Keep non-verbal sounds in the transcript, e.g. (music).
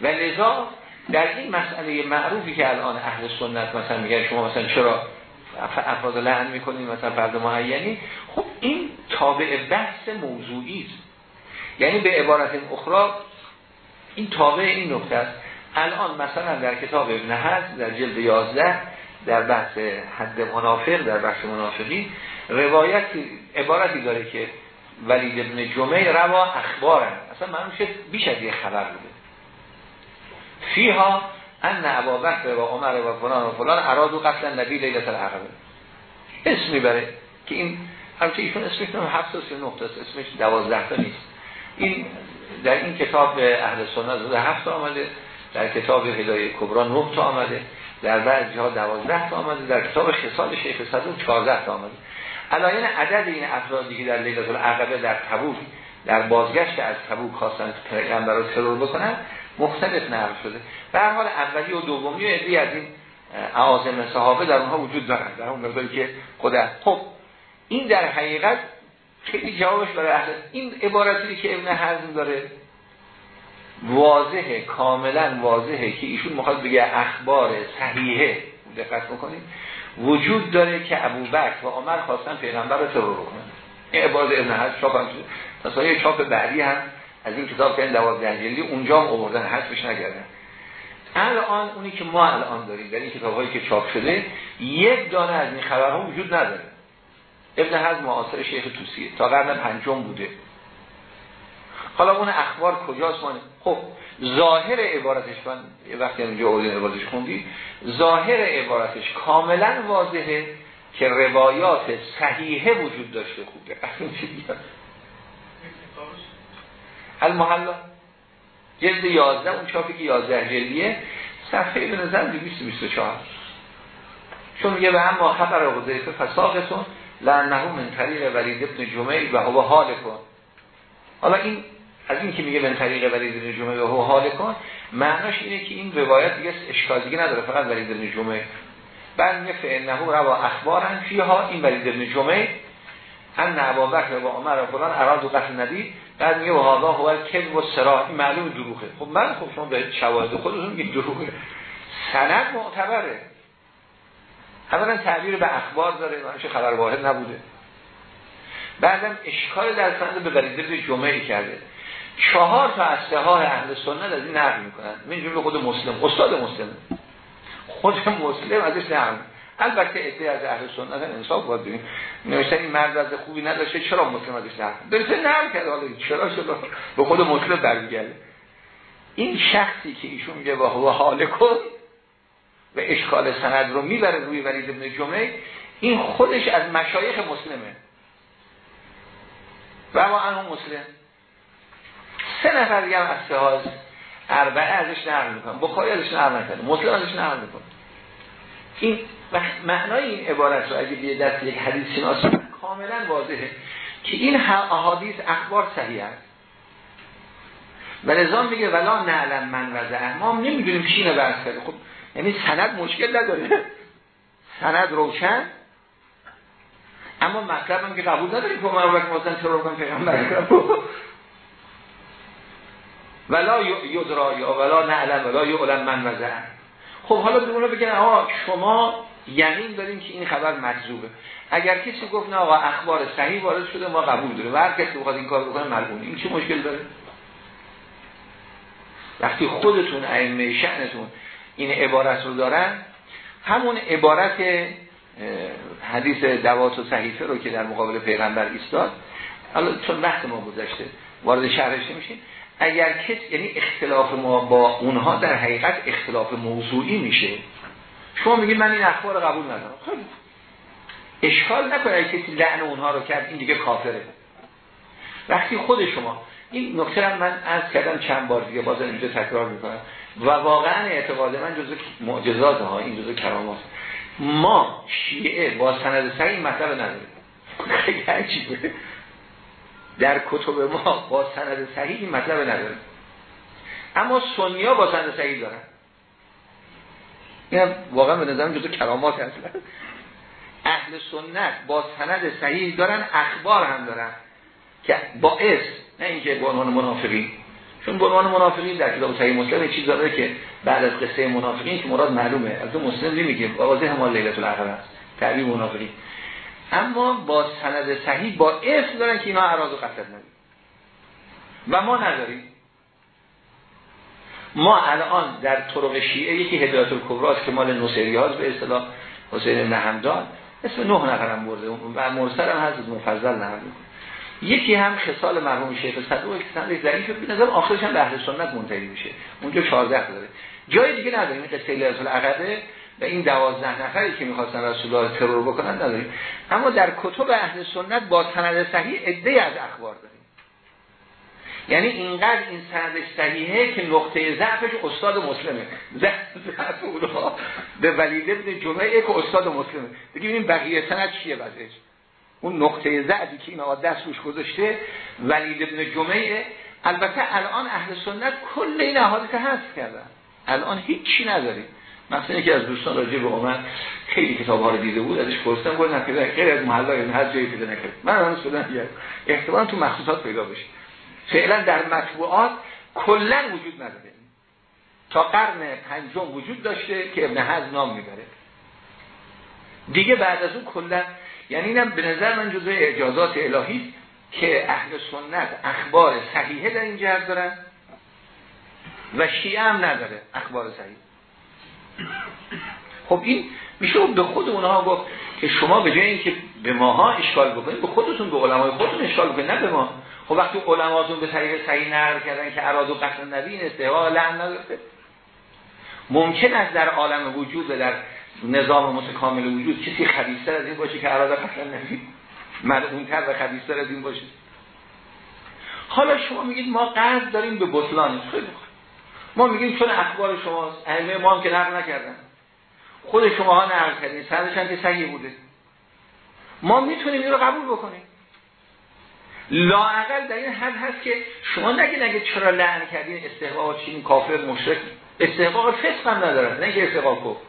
و لذا در این مسئله معروفی که الان اهل سنت مثلا میگن شما مثلا چرا افراد لعن می‌کنید مثلا فرد معینی؟ خب این تابع بحث موضوعی است. یعنی به عبارت اخرى این تابع این نکته است. الان مثلا در کتاب ابن حزم در جلد 11 در بحث حد منافق در بحث منافقی روایتی عبارتی داره که ولید ابن جمعه روا اخبارن. اصلا معلوم شد بیش از یه خبر بوده. فیها ان ابا بکر و عمر و فلان و فلان اراد و قتل نبی لیلت العقبه. اسم می‌بره که این همچه ایشون اسمش هفت و نقطه اسمش دوازده تا نیست. این در این کتاب اهل سنت زده هفت آمده در کتاب هدایه کبرا تا آمده در بعضی ها دوازده تا آمده در کتاب خصال شیخ صدوق چهارده تا آمده. علایین عدد این افرادی که در لیلت العقبه در تبوک در بازگشت از تبوک خواستن پیغمبر رو ترور بکنن مختلف نقل شده. به حال اولی و دومی و ادی از این اعاظم صحابه در اونها وجود دارن. در اون مقداری که خود خب این در حقیقت خیلی جوابش برای اهل این عبارتی که ابن حزم داره واضحه کاملا واضحه که ایشون می‌خواد بگه اخبار صحیحه. دقت می‌کنید وجود داره که ابوبکر و عمر خواستن پیغمبر رو ترور کنن. این عبارت ابن حزم چاپ هم شد چاپ بعدی هم از این کتاب که این دوازده جلدی اونجا هم آوردن حذفش نکردن. الان اونی که ما الان داریم در این کتاب هایی که چاپ شده یک دانه از این خبرها وجود نداره. ابن حزم معاصر شیخ توسیه تا قرن پنجم بوده. حالا اون اخبار کجاست؟ مانه خب ظاهر عبارتش من وقتی اینجا اولین عبارتش خوندی ظاهر عبارتش کاملا واضحه که روایات صحیحه وجود داشته خوبه. (laughs) المحلا جلد 11 اون چاپی که 11 جلدیه. صفحه به نظر 224 چون میگه به اما خبر حذیفه فساقتون. لعنه من طریق ولید ابن جمعی و هو حال کن حالا این از این که میگه من طریق ولید ابن جمعی و هو حال کن معناش اینه که این روایت دیگه اشکال دیگه نداره فقط ولید ابن جمعی بعد میگه فانه روا اخبارن فیها این ولید ابن جمعی ان بکر و عمر و فلان اراد و قتل نبی. بعد میگه هذا هو کذب و سرا این معلوم دروغه. خب من خب شما به شواهد خودتون میگید دروغه. سند معتبره. اولا تعبیر به اخبار داره چه خبر واحد نبوده. بعدم اشکال در سند به بریده جمعه کرده. چهار تا از ها اهل سنت از این نقل می‌کنن. من جمله خود مسلم. استاد مسلم. خود مسلم ازش نقل البته ادعای از اهل سنت انصاف باید ببین نوشتن این مرد از خوبی نداشته چرا مسلم ازش نه بلکه نه کرده حالا چرا شده به خود مسلم برمیگرده. این شخصی که ایشون میگه با حال کن و اشکال سند رو می‌بره روی ولید ابن جمعه این خودش از مشایخ مسلمه. و ما انو مسلم. سه نفر دیگه هم از سهاز اربعه ازش نقل می‌کنم بخاری ازش نقل نکنه مسلم ازش نقل می‌کنه. این و معنای این عبارت رو اگه بیه دست یک حدیث شناس کاملا واضحه که این احادیث اخبار صحیح است. و نظام میگه ولا نعلم من وزه ما نمی‌دونیم چی اینو برس کرده. خب یعنی سند مشکل نداره. سند روشن. اما مطلب هم که قبول نداری که عمر بکر مثلا چرا بکن پیغمبر. ولا یدرا یا ولا نعلم ولا یعلم من وزه خب حالا به اونا بگن شما یقین داریم که این خبر مجذوبه اگر کسی گفت نه آقا اخبار صحیح وارد شده ما قبول داریم. و هر کسی بخواد این کار بکنه ملعون این چه مشکل داره؟ وقتی خودتون ائمه شأنتون این عبارت رو دارن همون عبارت حدیث دوات و صحیفه رو که در مقابل پیغمبر ایستاد حالا چون وقت ما گذشته وارد شهرش نمیشیم. اگر کس یعنی اختلاف ما با اونها در حقیقت اختلاف موضوعی میشه. شما میگید من این اخبار قبول ندارم. خب اشکال نکنه کسی لعن اونها رو کرد این دیگه کافره. وقتی خود شما این نکته من از کردم چند بار دیگه باز اینجا تکرار می‌کنم. و واقعا اعتقاد من جزء معجزات ها این جزء کرامات. ما شیعه با سند صحیح مطلب نداریم. (laughs) خیلی عجیبه در کتب ما با سند صحیح مطلب نداره. اما سنیا با سند صحیح دارن. این واقعا به نظرم جزو کرامات هست. اهل سنت با سند صحیح دارن اخبار هم دارن که با اس نه اینکه با عنوان منافقی چون به عنوان منافقین در کتاب صحیح مسلم چیز داره که بعد از قصه منافقین که مراد معلومه. از اون مسلم نمیگه واضح ما لیلت العقبه است. تعبیر منافقین. اما با سند صحیح با اسم دارن که اینا اراده قصد ندارن. و ما نداریم. ما الان در طرق شیعه یکی هدایت الکبراست که مال نصیری به اصطلاح حسین نهمدان اسم نه نفرم برده. و مرسل هم هست مفضل نهر یکی هم خصال مرحوم شیخ صدوق که سند ضعیف به نظر آخرش هم به اهل سنت منتهی میشه. اونجا 14 داره. جای دیگه نداریم. قصه لیلۃ العقبه. و این دوازده نفری که می‌خواستن رسول الله ترور بکنن نداریم. اما در کتب اهل سنت با سند صحیح عده از اخبار داریم. یعنی اینقدر این سندش صحیحه که نقطه ضعفش استاد مسلمه. ضعف اونها به ولید ابن جمعه که استاد مسلمه. بگیم بقیه سند چیه وضعش اون نقطه ضعفی که این آقا دست روش گذاشته ولید ابن جمعه. البته الان اهل سنت کل این احادیث هست کردن. الان هیچی نداریم. مثلا یکی از دوستان راجع به عمر خیلی کتاب ها رو دیده بود ازش پرسیدم گفت نه غیر از محله این هر جایی پیدا نکرد. من الان سودن احتمال تو مخصوصات پیدا بشه. فعلا در مطبوعات کلا وجود نداره. تا قرن پنجم وجود داشته که ابن حزم نام می‌بره. دیگه بعد از اون کلا یعنی اینم به نظر من جزء اجازات الهی که اهل سنت اخبار صحیحه در این جهت دارن و شیعه هم نداره اخبار صحیح. خب این میشه به خود اونها گفت که شما به جای اینکه به ماها اشکال بکنید به خودتون به علمای خودتون اشکال بکنید نه به ما. خب وقتی علماتون به طریق صحیح نقل کردن که اراد و قتل نبی این استحقاق لعن نداره ممکن است در عالم وجود و در نظام متکامل وجود کسی خبیثتر از این باشه که اراد قتل نبی ملعونتر و خبیثتر از این باشه. حالا شما میگید ما قرض داریم به بطلان خیلی ما میگیم چون اخبار شماست ائمه ما هم که نقل نکردن. خود شما ها نقل کردین. سندش که صحیح بوده. ما می‌تونیم این رو قبول بکنیم. لاعقل در این حد هست که شما نگه نگه چرا لعن کردین استحقاق چین کافر مشرک. استحقاق فسق هم ندارد نه که استحقاق کفر.